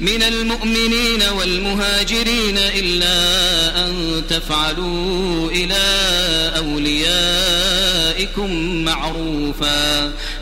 من المؤمنين والمهاجرين إلا أن تفعلوا إلى أوليائكم معروفا.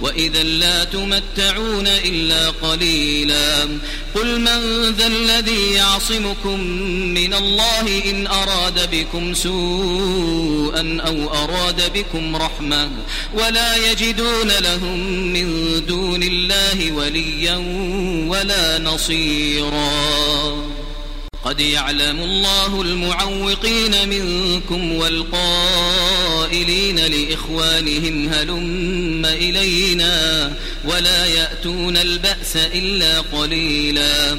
وإذا لا تمتعون إلا قليلا. قل من ذا الذي يعصمكم من الله إن أراد بكم سوءا أو أراد بكم رحمة ولا يجدون لهم من دون الله وليا ولا نصيرا. قد يعلم الله المعوقين منكم والقائلين لإخوانهم هلم إلينا ولا يأتون البأس إلا قليلا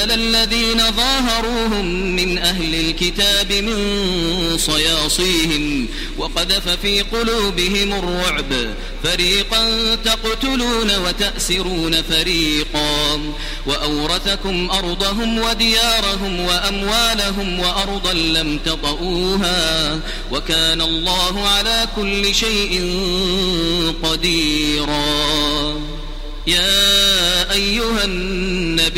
الذين ظاهروهم من أهل الكتاب من صياصيهم وقذف في قلوبهم الرعب. فريقا تقتلون وتأسرون فريقا. وأورثكم أرضهم وديارهم وأموالهم وأرضا لم تطئوها. وكان الله على كل شيء قديرا. يا أيها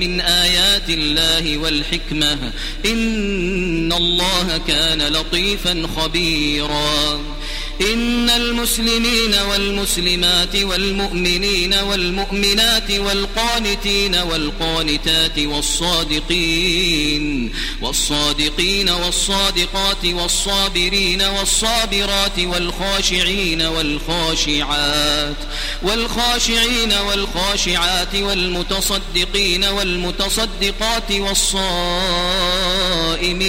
من آيات الله والحكمة إن الله كان لطيفا خبيرا إن المسلمين والمسلمات والمؤمنين والمؤمنات والقانتين والقانتات والصادقين والصادقين والصادقات والصابرين والصابرات والخاشعين والخاشعات والخاشعين والخاشعات والمتصدقين والمتصدقات والصائمين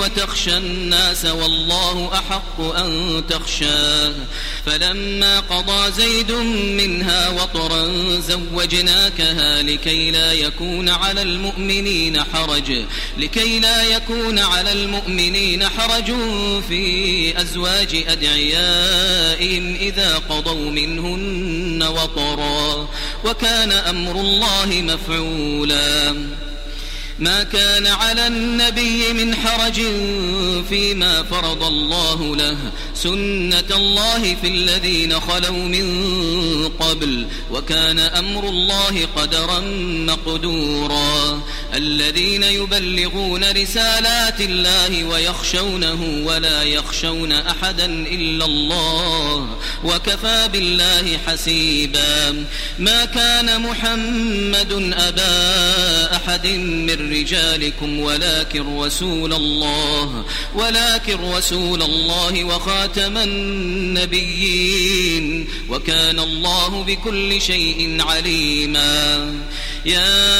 وتخشى الناس والله أحق أن تخشاه. فلما قضى زيد منها وطرا زوجناكها لكي لا يكون على المؤمنين حرج. لكي لا يكون على المؤمنين حرج في أزواج أدعيائهم إذا قضوا منهن وطرا. وكان أمر الله مفعولا. ما كان على النبي من حرج فيما فرض الله له. سنة الله في الذين خلوا من قبل وكان أمر الله قدرا مقدورا الذين يبلغون رسالات الله ويخشونه ولا يخشون أحدا إلا الله وكفى بالله حسيبا ما كان محمد أبا أحد من رجالكم ولكن رسول الله ولكن رسول الله وخاتم النبيين وكان الله بكل شيء عليما. يا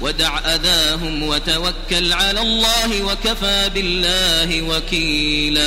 ودع أذاهم وتوكل على الله وكفى بالله وكيلا.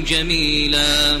جميلا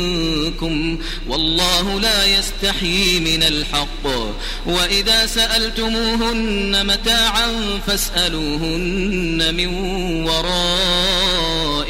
منكم والله لا يستحيي من الحق. وإذا سألتموهن متاعا فاسألوهن من وراء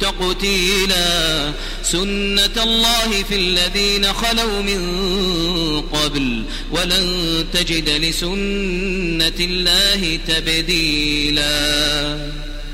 تقتيلا سنة الله في الذين خلوا من قبل ولن تجد لسنة الله تبديلا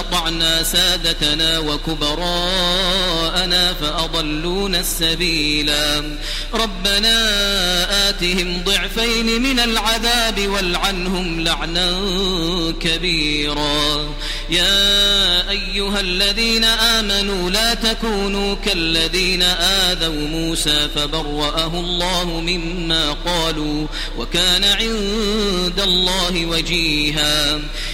أطعنا سادتنا وكبراءنا فأضلونا السبيلا. ربنا آتهم ضعفين من العذاب والعنهم لعنا كبيرا. يا أيها الذين آمنوا لا تكونوا كالذين آذوا موسى فبرأه الله مما قالوا وكان عند الله وجيها.